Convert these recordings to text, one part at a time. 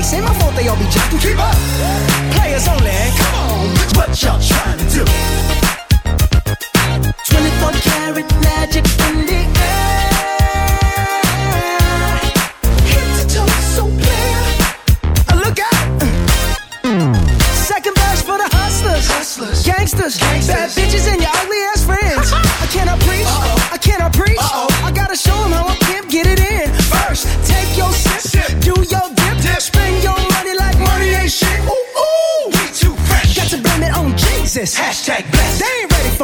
nice. Ain't my fault they all be jacking. Keep up. Players only. Come on, what y'all trying to do? 24 karat magic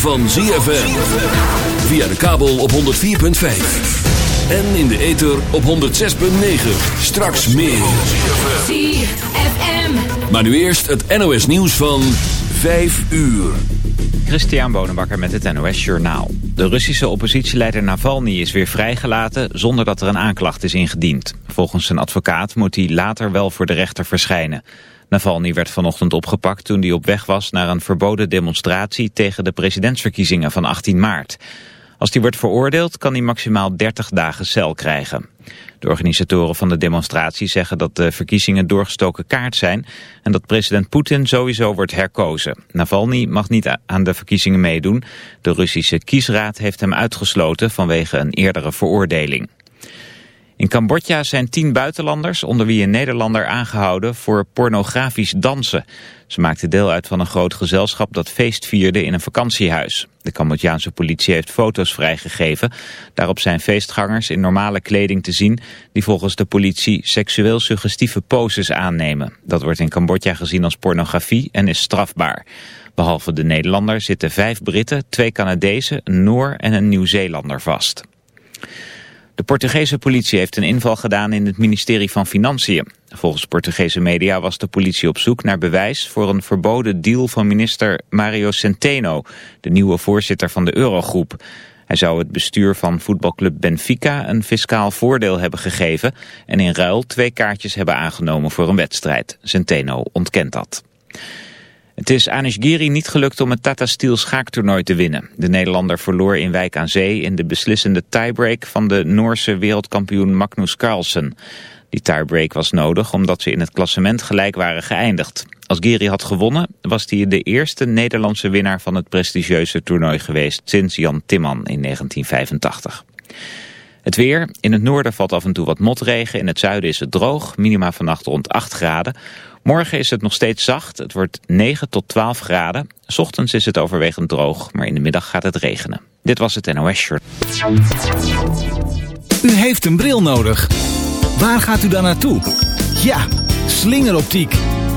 Van ZFM. Via de kabel op 104.5. En in de ether op 106.9. Straks meer. ZFM. Maar nu eerst het NOS nieuws van 5 uur. Christian Bonenbakker met het NOS Journaal. De Russische oppositieleider Navalny is weer vrijgelaten zonder dat er een aanklacht is ingediend. Volgens zijn advocaat moet hij later wel voor de rechter verschijnen. Navalny werd vanochtend opgepakt toen hij op weg was naar een verboden demonstratie tegen de presidentsverkiezingen van 18 maart. Als hij wordt veroordeeld kan hij maximaal 30 dagen cel krijgen. De organisatoren van de demonstratie zeggen dat de verkiezingen doorgestoken kaart zijn en dat president Poetin sowieso wordt herkozen. Navalny mag niet aan de verkiezingen meedoen. De Russische kiesraad heeft hem uitgesloten vanwege een eerdere veroordeling. In Cambodja zijn tien buitenlanders, onder wie een Nederlander, aangehouden voor pornografisch dansen. Ze maakten deel uit van een groot gezelschap dat feest vierde in een vakantiehuis. De Cambodjaanse politie heeft foto's vrijgegeven. Daarop zijn feestgangers in normale kleding te zien... die volgens de politie seksueel suggestieve poses aannemen. Dat wordt in Cambodja gezien als pornografie en is strafbaar. Behalve de Nederlander zitten vijf Britten, twee Canadezen, een Noor en een Nieuw-Zeelander vast. De Portugese politie heeft een inval gedaan in het ministerie van Financiën. Volgens Portugese media was de politie op zoek naar bewijs voor een verboden deal van minister Mario Centeno, de nieuwe voorzitter van de Eurogroep. Hij zou het bestuur van voetbalclub Benfica een fiscaal voordeel hebben gegeven en in ruil twee kaartjes hebben aangenomen voor een wedstrijd. Centeno ontkent dat. Het is Anish Giri niet gelukt om het Tata Steel schaaktoernooi te winnen. De Nederlander verloor in Wijk aan Zee in de beslissende tiebreak van de Noorse wereldkampioen Magnus Carlsen. Die tiebreak was nodig omdat ze in het klassement gelijk waren geëindigd. Als Giri had gewonnen was hij de eerste Nederlandse winnaar van het prestigieuze toernooi geweest sinds Jan Timman in 1985. Het weer. In het noorden valt af en toe wat motregen. In het zuiden is het droog. Minima vannacht rond 8 graden. Morgen is het nog steeds zacht. Het wordt 9 tot 12 graden. S ochtends is het overwegend droog, maar in de middag gaat het regenen. Dit was het NOS Shirt. U heeft een bril nodig. Waar gaat u dan naartoe? Ja, slingeroptiek.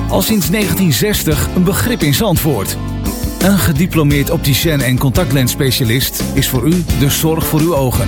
Al sinds 1960 een begrip in Zandvoort. Een gediplomeerd opticien en contactlensspecialist is voor u de zorg voor uw ogen.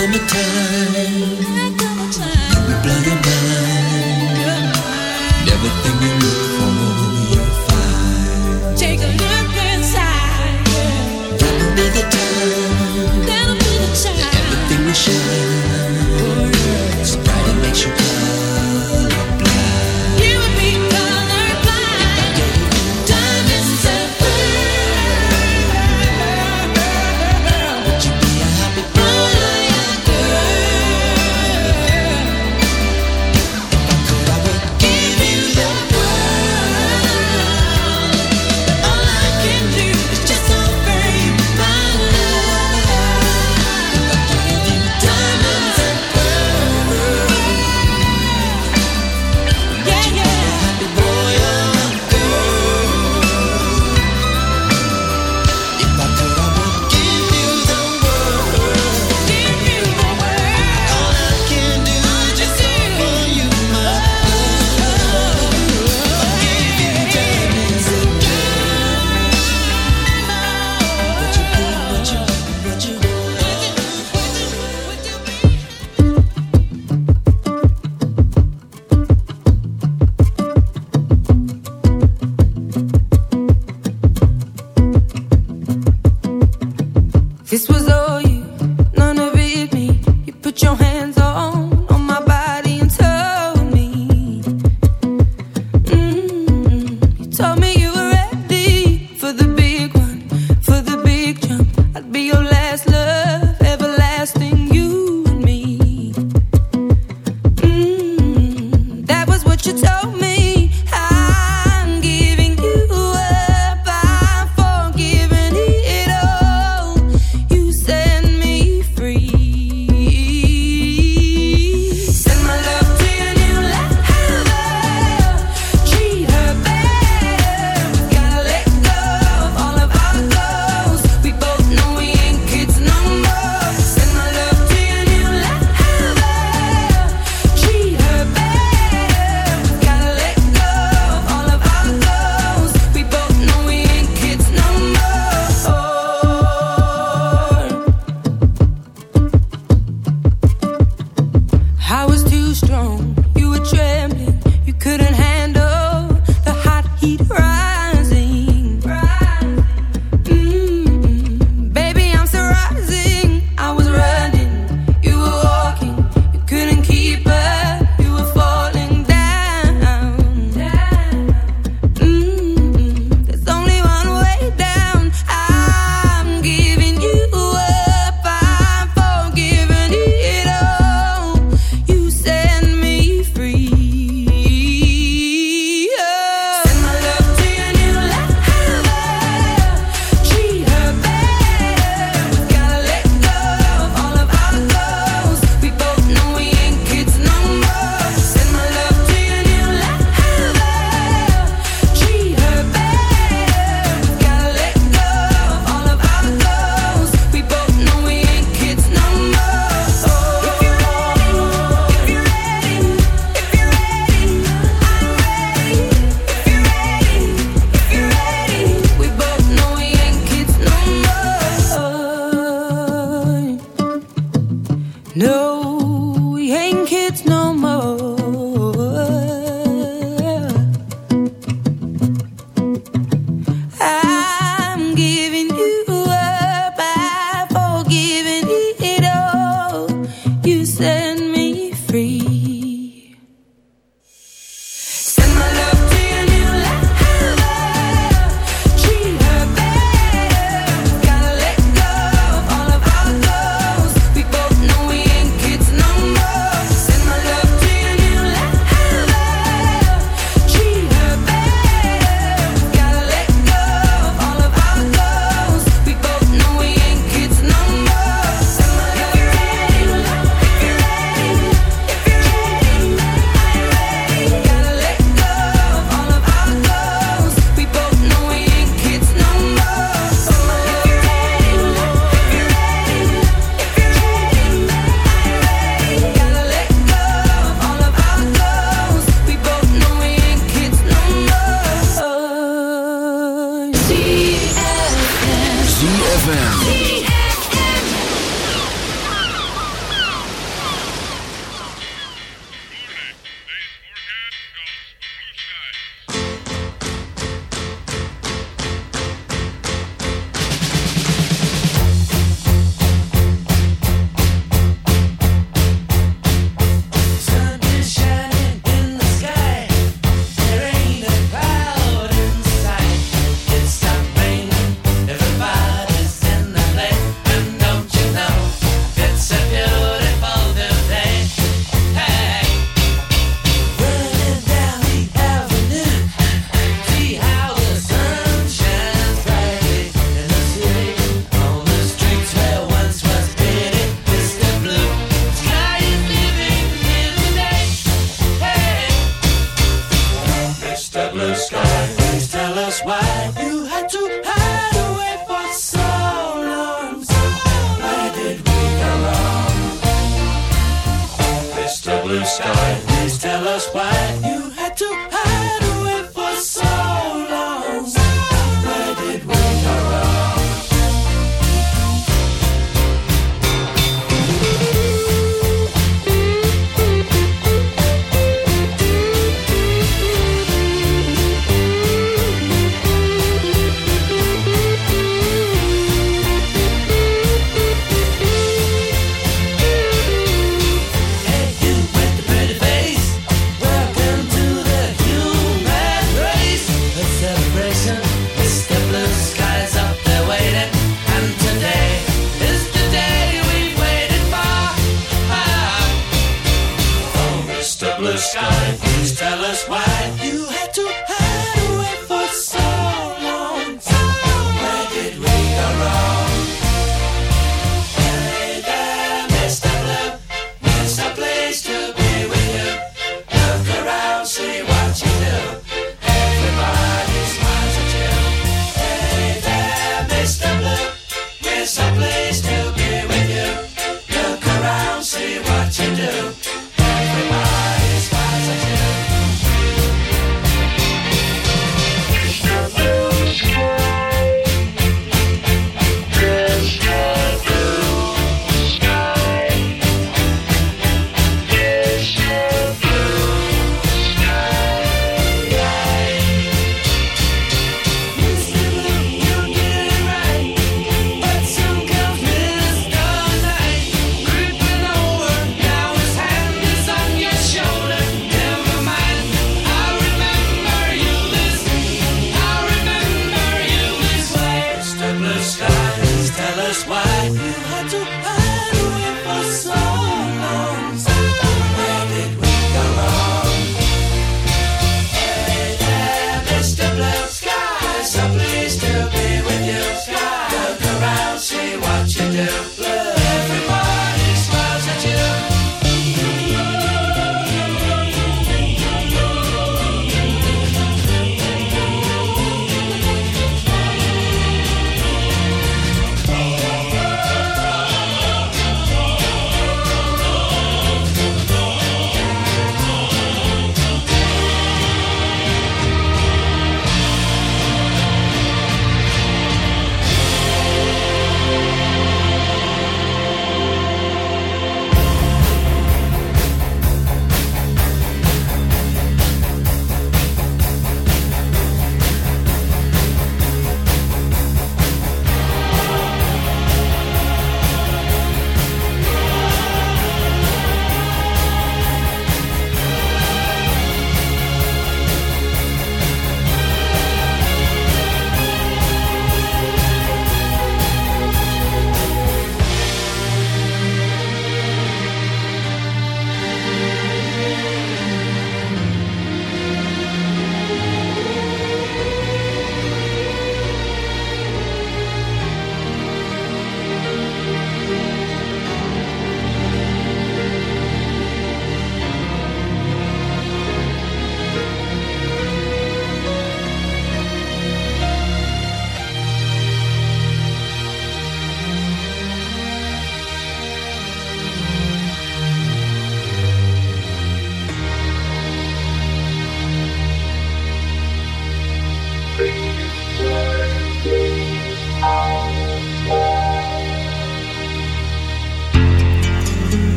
summertime.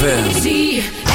Easy!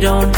don't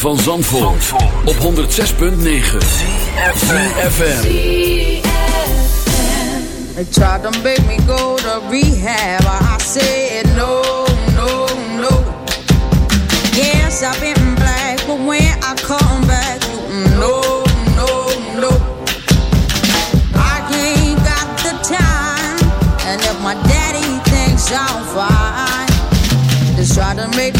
Van Zandvoort, op 106.9 CFFM They tried to make me go to rehab. I said no, no, no. Yes, I've been black But when I come back No, no, no. I ain't got the time. And if my daddy thinks I'm fine Just try to make